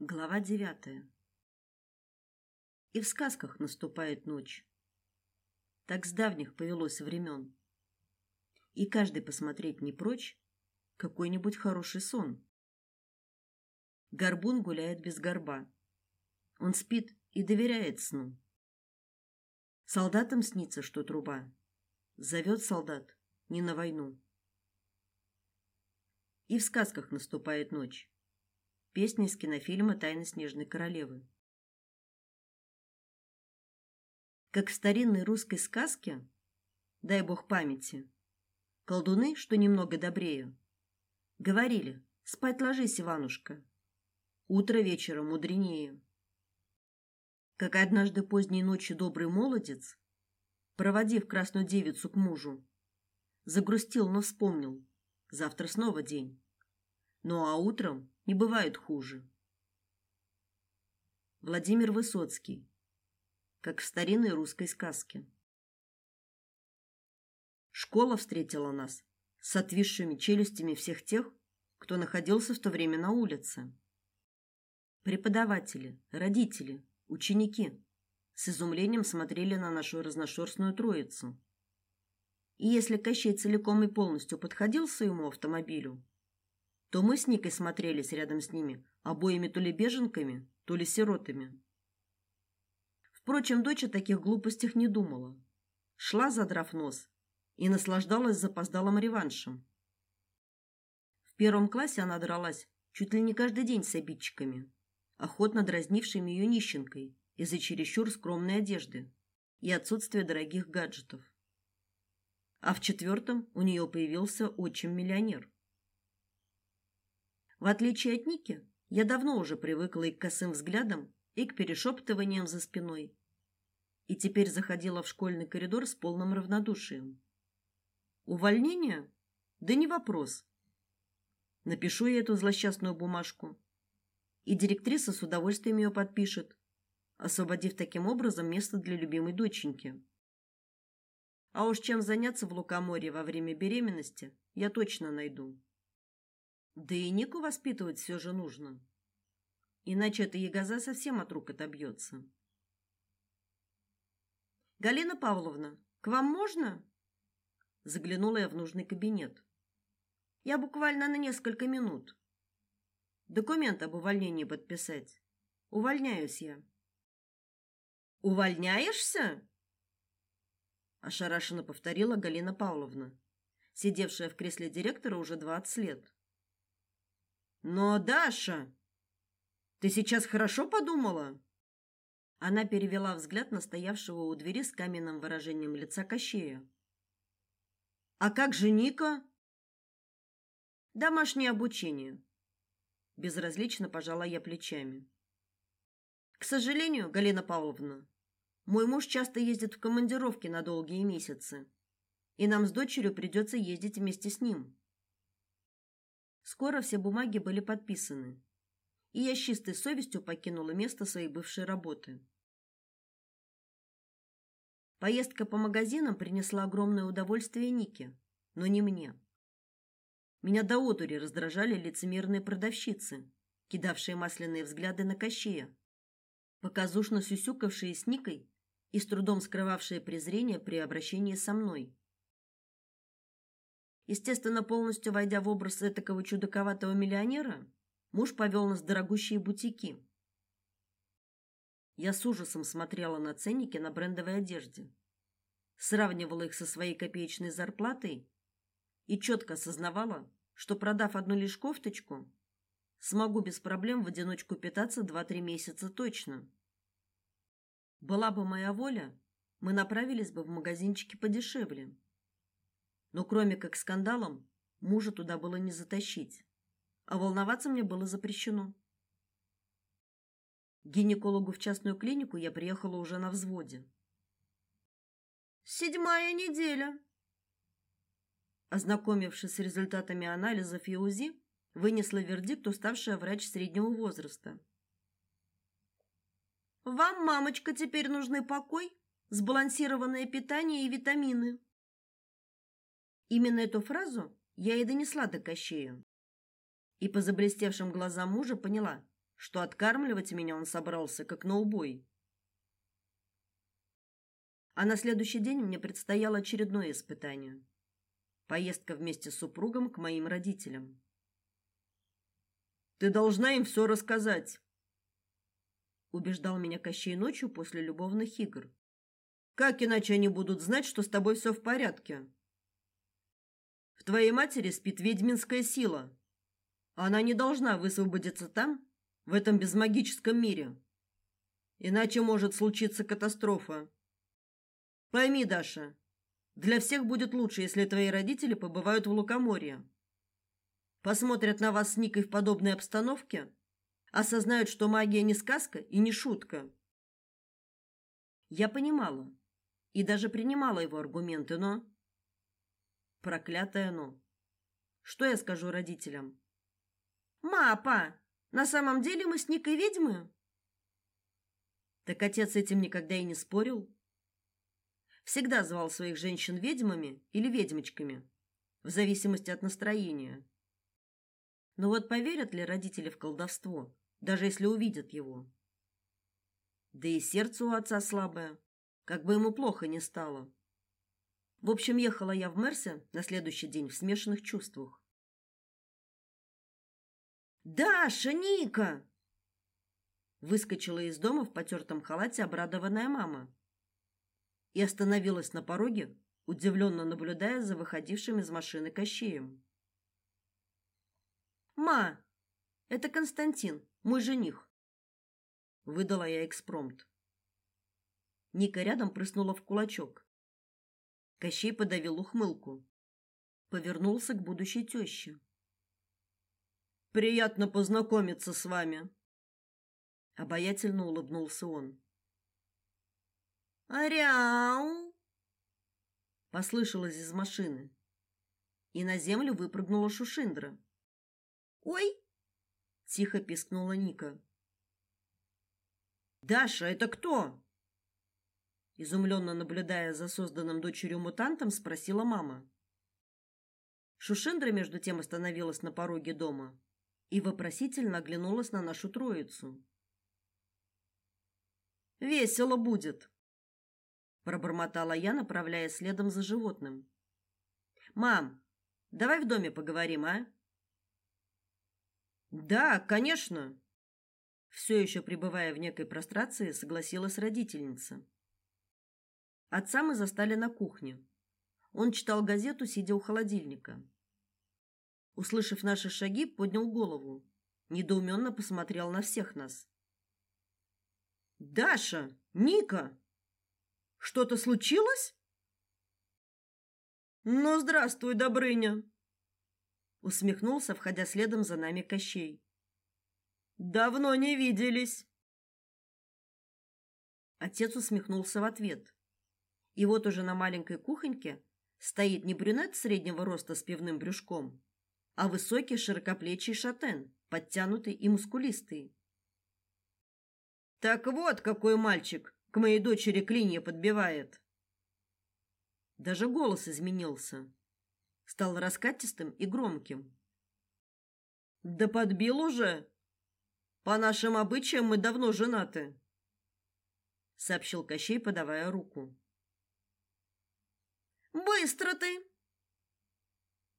Глава девятая. И в сказках наступает ночь. Так с давних повелось времен. И каждый посмотреть не прочь какой-нибудь хороший сон. Горбун гуляет без горба. Он спит и доверяет сну. Солдатам снится, что труба зовет солдат не на войну. И в сказках наступает ночь Песня из кинофильма Тайны снежной королевы. Как в старинной русской сказке, дай бог памяти, колдуны, что немного добрее, говорили: "Спать ложись, Иванушка. Утро вечером мудренее". Как однажды поздней ночью добрый молодец, проводив красную девицу к мужу, загрустил, но вспомнил: завтра снова день. Ну а утром не бывает хуже. Владимир Высоцкий. Как в старинной русской сказке. Школа встретила нас с отвисшими челюстями всех тех, кто находился в то время на улице. Преподаватели, родители, ученики с изумлением смотрели на нашу разношерстную троицу. И если Кощей целиком и полностью подходил своему автомобилю, то мы с Никой смотрелись рядом с ними, обоими то ли беженками, то ли сиротами. Впрочем, дочь о таких глупостях не думала. Шла, задрав нос, и наслаждалась запоздалым реваншем. В первом классе она дралась чуть ли не каждый день с обидчиками, охотно дразнившими ее нищенкой из-за чересчур скромной одежды и отсутствия дорогих гаджетов. А в четвертом у нее появился отчим-миллионер. В отличие от Ники, я давно уже привыкла и к косым взглядам, и к перешептываниям за спиной. И теперь заходила в школьный коридор с полным равнодушием. Увольнение? Да не вопрос. Напишу я эту злосчастную бумажку, и директриса с удовольствием ее подпишет, освободив таким образом место для любимой доченьки. А уж чем заняться в Лукоморье во время беременности, я точно найду. Да и Нику воспитывать все же нужно. Иначе эта ягоза совсем от рук отобьется. Галина Павловна, к вам можно? Заглянула я в нужный кабинет. Я буквально на несколько минут. Документ об увольнении подписать. Увольняюсь я. Увольняешься? ошарашенно повторила Галина Павловна, сидевшая в кресле директора уже 20 лет. Но, Даша, ты сейчас хорошо подумала? Она перевела взгляд на стоявшего у двери с каменным выражением лица Кощея. А как же Ника? Домашнее обучение. Безразлично пожала я плечами. К сожалению, Галина Павловна, мой муж часто ездит в командировки на долгие месяцы, и нам с дочерью придется ездить вместе с ним. Скоро все бумаги были подписаны, и я с чистой совестью покинула место своей бывшей работы. Поездка по магазинам принесла огромное удовольствие Нике, но не мне. Меня до одури раздражали лицемерные продавщицы, кидавшие масляные взгляды на Кощея, показушно сюсюкавшие с Никой и с трудом скрывавшие презрение при обращении со мной. Естественно, полностью войдя в образ этакого чудаковатого миллионера, муж повел нас в дорогущие бутики. Я с ужасом смотрела на ценники на брендовой одежде, сравнивала их со своей копеечной зарплатой и четко осознавала, что продав одну лишь кофточку, смогу без проблем в одиночку питаться 2-3 месяца точно. Была бы моя воля, мы направились бы в магазинчики подешевле. Но кроме как скандалом, мужа туда было не затащить, а волноваться мне было запрещено. К гинекологу в частную клинику я приехала уже на взводе. Седьмая неделя. Ознакомившись с результатами анализов и УЗИ, вынесла вердикт уставшая врач среднего возраста. Вам, мамочка, теперь нужны покой, сбалансированное питание и витамины. Именно эту фразу я и донесла до Кощея. И по заблестевшим глазам мужа поняла, что откармливать меня он собрался как на убой. А на следующий день мне предстояло очередное испытание. Поездка вместе с супругом к моим родителям. Ты должна им все рассказать, убеждал меня Кощей ночью после любовных игр. Как иначе они будут знать, что с тобой все в порядке? В твоей матери спит ведьминская сила. Она не должна высвободиться там, в этом безмагическом мире. Иначе может случиться катастрофа. Пойми, Даша, для всех будет лучше, если твои родители побывают в Лукоморье. Посмотрят на вас с Никой в подобной обстановке, осознают, что магия не сказка и не шутка. Я понимала и даже принимала его аргументы, но проклятое но. Что я скажу родителям? Мапа, на самом деле мы с Никой ведьмы. Так отец этим никогда и не спорил всегда звал своих женщин ведьмами или ведьмочками, в зависимости от настроения. Но вот поверят ли родители в колдовство, даже если увидят его? Да и сердце у отца слабое, как бы ему плохо не стало. В общем, ехала я в Мерсе на следующий день в смешанных чувствах. «Даша, Ника!» Выскочила из дома в потертом халате обрадованная мама и остановилась на пороге, удивленно наблюдая за выходившим из машины Кощеем. «Ма, это Константин, мой жених», — выдала я экспромт. Ника рядом прыснула в кулачок. Кощей подавил ухмылку. Повернулся к будущей тёще. «Приятно познакомиться с вами», — обаятельно улыбнулся он. «Аряу!» Послышалось из машины, и на землю выпрыгнула Шушиндра. «Ой!» — тихо пискнула Ника. «Даша, это кто?» Изумленно наблюдая за созданным дочерью мутантом, спросила мама. Шушиндра между тем остановилась на пороге дома и вопросительно оглянулась на нашу троицу. «Весело будет!» пробормотала я, направляясь следом за животным. Мам, давай в доме поговорим, а? Да, конечно. Все еще пребывая в некой прострации, согласилась родительница. Отца мы застали на кухне. Он читал газету, сидя у холодильника. Услышав наши шаги, поднял голову, недоуменно посмотрел на всех нас. Даша, Ника, что-то случилось? Ну, здравствуй, Добрыня, усмехнулся, входя следом за нами Кощей. Давно не виделись. Отец усмехнулся в ответ. И вот уже на маленькой кухоньке стоит не брюнет среднего роста с пивным брюшком, а высокий широкоплечий шатен, подтянутый и мускулистый. Так вот, какой мальчик, к моей дочери клинья подбивает. Даже голос изменился. Стал раскатистым и громким. Да подбил уже. По нашим обычаям мы давно женаты, сообщил Кощей, подавая руку. Быстро ты.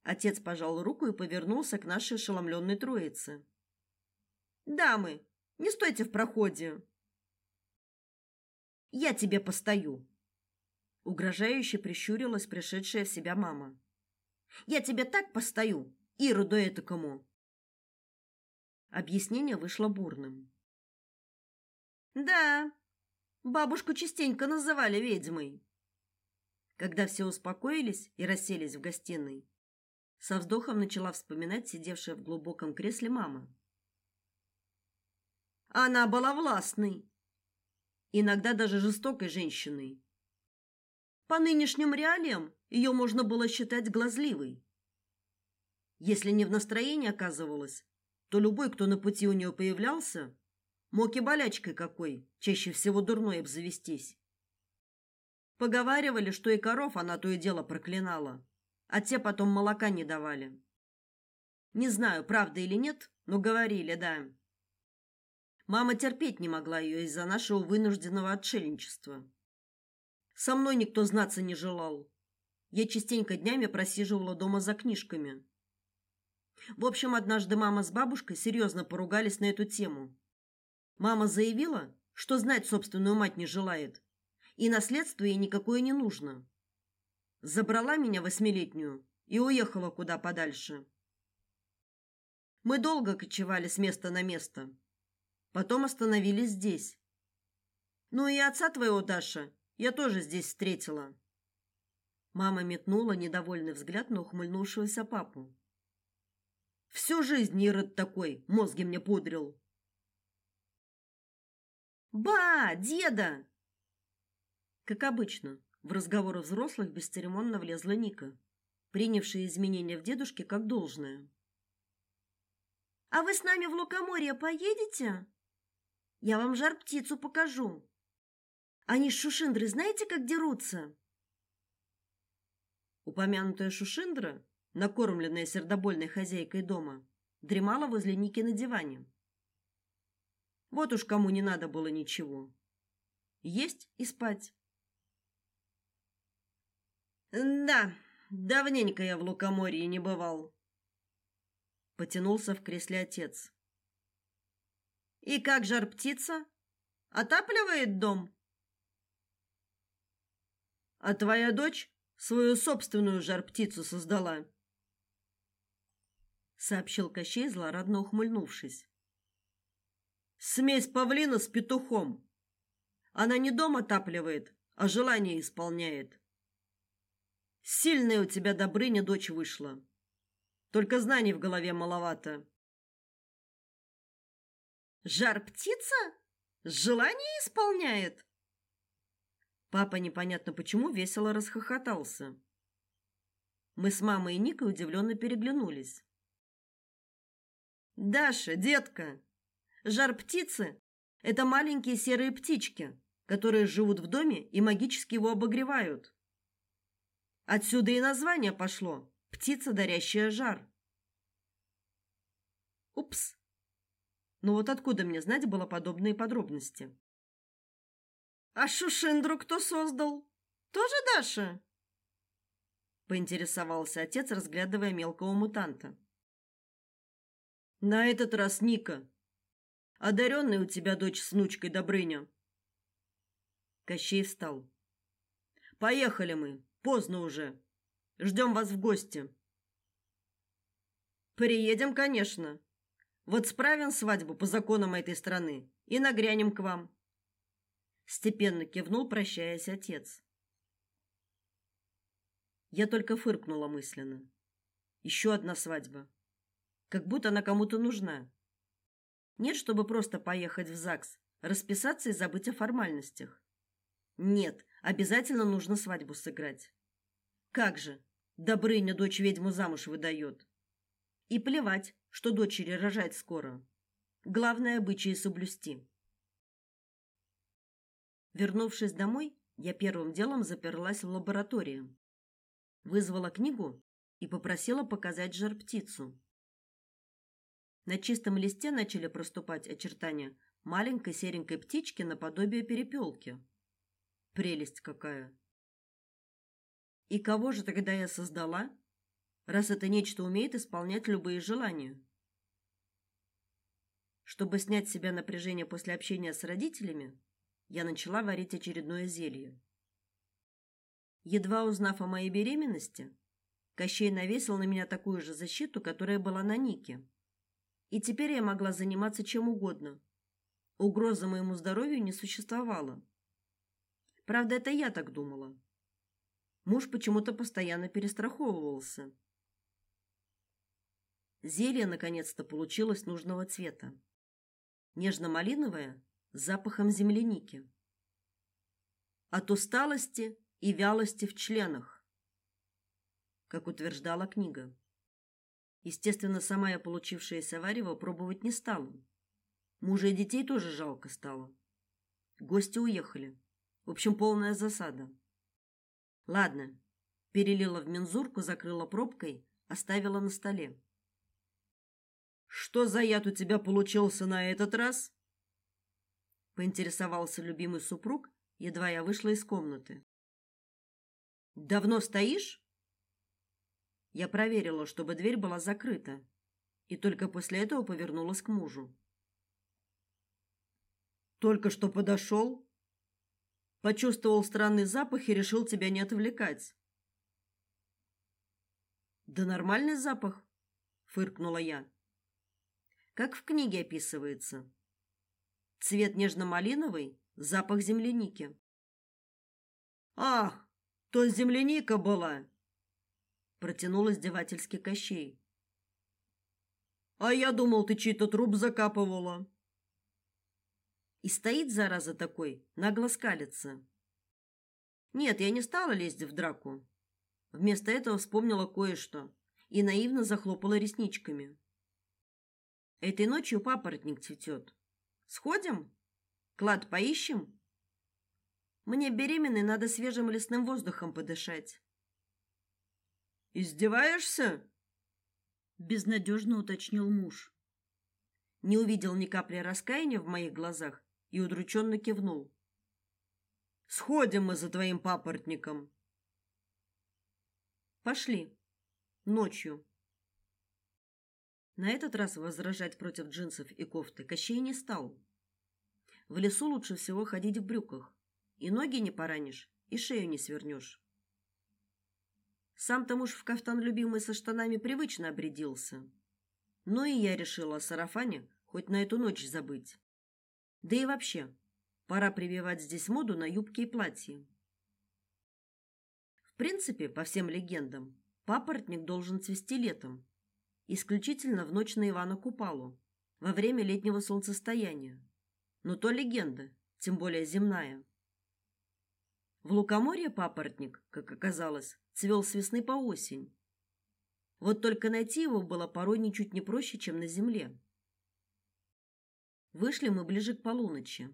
Отец пожал руку и повернулся к нашей ошеломленной троице. Дамы, не стойте в проходе. Я тебе постою. Угрожающе прищурилась пришедшая в себя мама. Я тебе так постою, ироду этакому. Объяснение вышло бурным. Да, бабушку частенько называли ведьмой. Когда все успокоились и расселись в гостиной, со вздохом начала вспоминать сидевшая в глубоком кресле мама. Она была властной, иногда даже жестокой женщиной. По нынешним реалиям ее можно было считать глазливой. Если не в настроении оказывалась, то любой, кто на пути у нее появлялся, мог и болячкой какой, чаще всего дурной обзавестись. Поговаривали, что и коров она то и дело проклинала, а те потом молока не давали. Не знаю, правда или нет, но говорили, да. Мама терпеть не могла ее из-за нашего вынужденного отшельничества. Со мной никто знаться не желал. Я частенько днями просиживала дома за книжками. В общем, однажды мама с бабушкой серьезно поругались на эту тему. Мама заявила, что знать собственную мать не желает, и наследство ей никакое не нужно. Забрала меня восьмилетнюю и уехала куда подальше. Мы долго кочевали с места на место. Потом остановились здесь. Ну и отца твоего, Даша, я тоже здесь встретила. Мама метнула недовольный взгляд на ухмыльнувшегося папу. Всю жизнь Ирод такой, мозги мне пудрил. Ба, деда. Как обычно, в разговоры взрослых бесцеремонно влезла Ника, принявшая изменения в дедушке как должное. А вы с нами в Лукоморье поедете? Я вам жар-птицу покажу. Они с шушиндрой знаете, как дерутся? Упомянутая шушиндра накормленная сердобольной хозяйкой дома, дремала возле Ники на диване. Вот уж кому не надо было ничего. Есть и спать. Да, давненько я в Лукоморье не бывал. Потянулся в кресле отец. И как жар птица? Отапливает дом? А твоя дочь свою собственную жар птицу создала сообщил Кощей, злорадно ухмыльнувшись. Смесь павлина с петухом. Она не дом отапливает, а желание исполняет. Сильная у тебя Добрыня дочь вышла. Только знаний в голове маловато. Жар птица? Желание исполняет? Папа непонятно почему весело расхохотался. Мы с мамой и Никой удивленно переглянулись. Даша, детка, жар птицы это маленькие серые птички, которые живут в доме и магически его обогревают. Отсюда и название пошло птица, дарящая жар. Упс. Ну вот откуда мне знать было подобные подробности? А Шушиндру кто создал? Тоже Даша? Поинтересовался отец, разглядывая мелкого мутанта. На этот раз Ника. Одаренная у тебя дочь с внучкой Добрыня. Кощей встал. Поехали мы, поздно уже. Ждем вас в гости. Приедем, конечно. Вот справим свадьбу по законам этой страны и нагрянем к вам. Степенно кивнул, прощаясь отец. Я только фыркнула мысленно. Еще одна свадьба как будто она кому-то нужна. Нет, чтобы просто поехать в ЗАГС, расписаться и забыть о формальностях. Нет, обязательно нужно свадьбу сыграть. Как же? Добрыня дочь ведьму замуж выдает. И плевать, что дочери рожать скоро. Главное обычаи соблюсти. Вернувшись домой, я первым делом заперлась в лаборатории. Вызвала книгу и попросила показать жар-птицу. На чистом листе начали проступать очертания маленькой серенькой птички наподобие перепелки. Прелесть какая! И кого же тогда я создала, раз это нечто умеет исполнять любые желания? Чтобы снять с себя напряжение после общения с родителями, я начала варить очередное зелье. Едва узнав о моей беременности, Кощей навесил на меня такую же защиту, которая была на Нике и теперь я могла заниматься чем угодно. Угрозы моему здоровью не существовало. Правда, это я так думала. Муж почему-то постоянно перестраховывался. Зелье наконец-то получилось нужного цвета. Нежно-малиновое с запахом земляники. От усталости и вялости в членах, как утверждала книга. Естественно, сама я получившееся варево пробовать не стала. Мужа и детей тоже жалко стало. Гости уехали. В общем, полная засада. Ладно, перелила в мензурку, закрыла пробкой, оставила на столе. Что за яд у тебя получился на этот раз? поинтересовался любимый супруг, едва я вышла из комнаты. Давно стоишь? Я проверила, чтобы дверь была закрыта, и только после этого повернулась к мужу. Только что подошел, почувствовал странный запах и решил тебя не отвлекать. Да нормальный запах, фыркнула я. Как в книге описывается. Цвет нежно-малиновый, запах земляники. Ах, то земляника была, протянул издевательски Кощей. А я думал, ты чей-то труп закапывала. И стоит зараза такой, нагло скалится. Нет, я не стала лезть в драку. Вместо этого вспомнила кое-что и наивно захлопала ресничками. Этой ночью папоротник цветет. Сходим? Клад поищем? Мне беременной надо свежим лесным воздухом подышать. Издеваешься? безнадежно уточнил муж. Не увидел ни капли раскаяния в моих глазах и удрученно кивнул. Сходим мы за твоим папоротником. Пошли. Ночью. На этот раз возражать против джинсов и кофты Кощей не стал. В лесу лучше всего ходить в брюках. И ноги не поранишь, и шею не свернешь. Сам-то муж в кафтан любимый со штанами привычно обрядился. Но и я решила о сарафане хоть на эту ночь забыть. Да и вообще, пора прививать здесь моду на юбки и платья. В принципе, по всем легендам, папоротник должен цвести летом, исключительно в ночь на Ивана Купалу, во время летнего солнцестояния. Но то легенда, тем более земная. В Лукоморье папоротник, как оказалось, цвел с весны по осень. Вот только найти его было порой ничуть не проще, чем на земле. Вышли мы ближе к полуночи,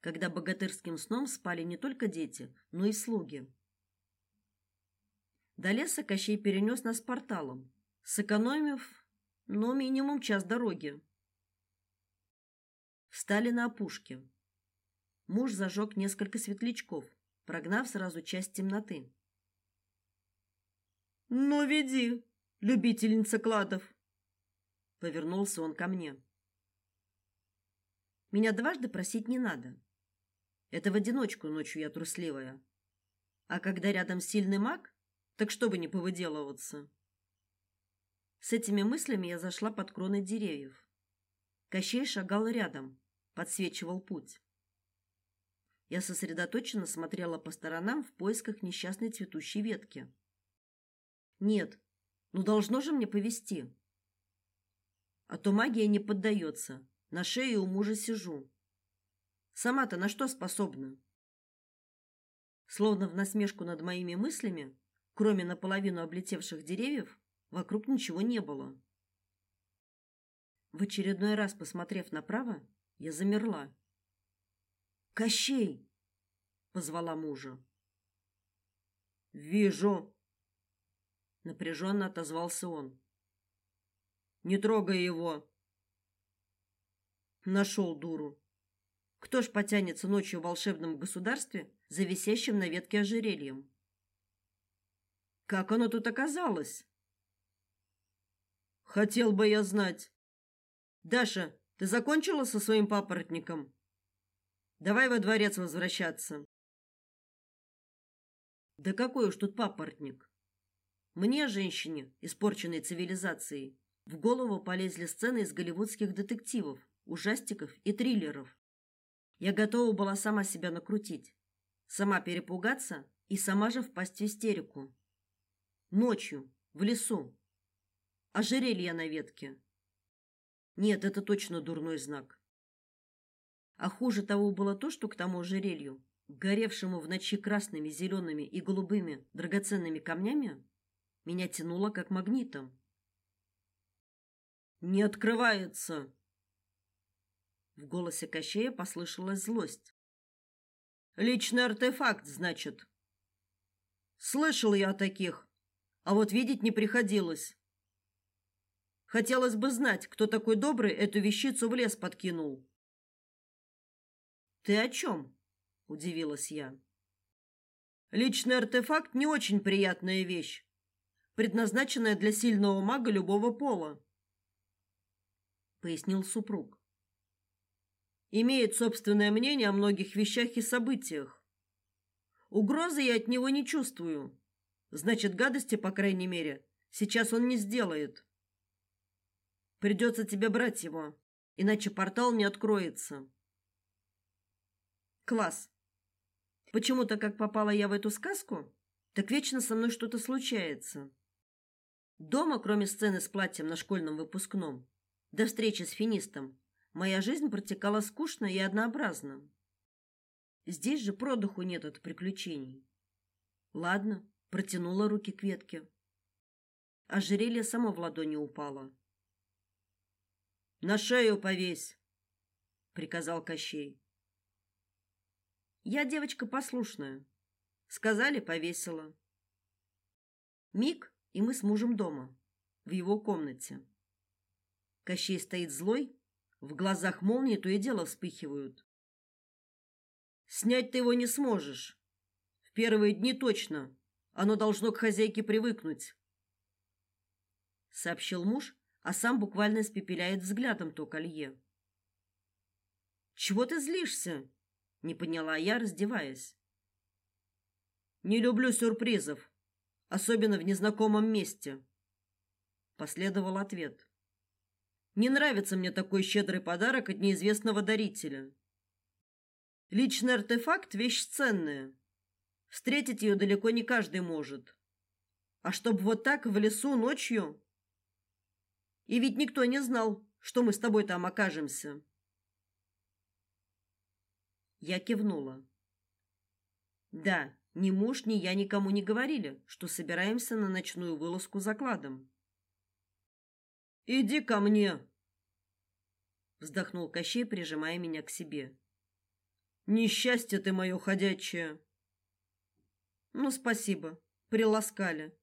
когда богатырским сном спали не только дети, но и слуги. До леса Кощей перенес нас порталом, сэкономив, ну, минимум час дороги. Встали на опушке. Муж зажег несколько светлячков, прогнав сразу часть темноты. "Ну веди, любительница кладов", повернулся он ко мне. Меня дважды просить не надо. Это в одиночку ночью я трусливая. А когда рядом сильный маг, так чтобы не повыделываться. С этими мыслями я зашла под кроны деревьев. Кощей шагал рядом, подсвечивал путь. Я сосредоточенно смотрела по сторонам в поисках несчастной цветущей ветки. Нет, ну должно же мне повести. А то магия не поддается. На шее у мужа сижу. Сама-то на что способна? Словно в насмешку над моими мыслями, кроме наполовину облетевших деревьев, вокруг ничего не было. В очередной раз посмотрев направо, я замерла. Кощей, позвала мужа. Вижу, напряженно отозвался он. Не трогай его. Нашел дуру. Кто ж потянется ночью в волшебном государстве за висящим на ветке ожерельем? Как оно тут оказалось? Хотел бы я знать. Даша, ты закончила со своим папоротником? Давай во дворец возвращаться. Да какой уж тут папоротник? Мне, женщине, испорченной цивилизацией, в голову полезли сцены из голливудских детективов ужастиков и триллеров. Я готова была сама себя накрутить, сама перепугаться и сама же впасть в истерику. Ночью, в лесу. Ожерелье на ветке. Нет, это точно дурной знак. А хуже того было то, что к тому ожерелью, горевшему в ночи красными, зелеными и голубыми драгоценными камнями, меня тянуло как магнитом. Не открывается, в голосе Кощея послышалась злость. Личный артефакт, значит. Слышал я о таких, а вот видеть не приходилось. Хотелось бы знать, кто такой добрый эту вещицу в лес подкинул. Ты о чем? удивилась я. Личный артефакт не очень приятная вещь, предназначенная для сильного мага любого пола, пояснил супруг. Имеет собственное мнение о многих вещах и событиях. Угрозы я от него не чувствую. Значит, гадости, по крайней мере, сейчас он не сделает. Придется тебе брать его, иначе портал не откроется. Класс. Почему-то, как попала я в эту сказку, так вечно со мной что-то случается. Дома, кроме сцены с платьем на школьном выпускном, до встречи с финистом, моя жизнь протекала скучно и однообразно. Здесь же продуху нет от приключений. Ладно, протянула руки к ветке. Ожерелье само в ладони упало. На шею повесь, приказал Кощей. Я девочка послушная. Сказали, повесила. Миг, и мы с мужем дома, в его комнате. Кощей стоит злой, в глазах молнии то и дело вспыхивают. Снять ты его не сможешь. В первые дни точно. Оно должно к хозяйке привыкнуть, сообщил муж, а сам буквально испепеляет взглядом то колье. Чего ты злишься? не поняла я, раздеваясь. Не люблю сюрпризов, особенно в незнакомом месте, последовал ответ. Не нравится мне такой щедрый подарок от неизвестного дарителя. Личный артефакт вещь ценная. Встретить ее далеко не каждый может. А чтоб вот так в лесу ночью? И ведь никто не знал, что мы с тобой там окажемся. Я кивнула. Да, ни муж, ни я никому не говорили, что собираемся на ночную вылазку за кладом. Иди ко мне, вздохнул Кощей, прижимая меня к себе. Несчастье ты мое ходячее. Ну, спасибо, приласкали.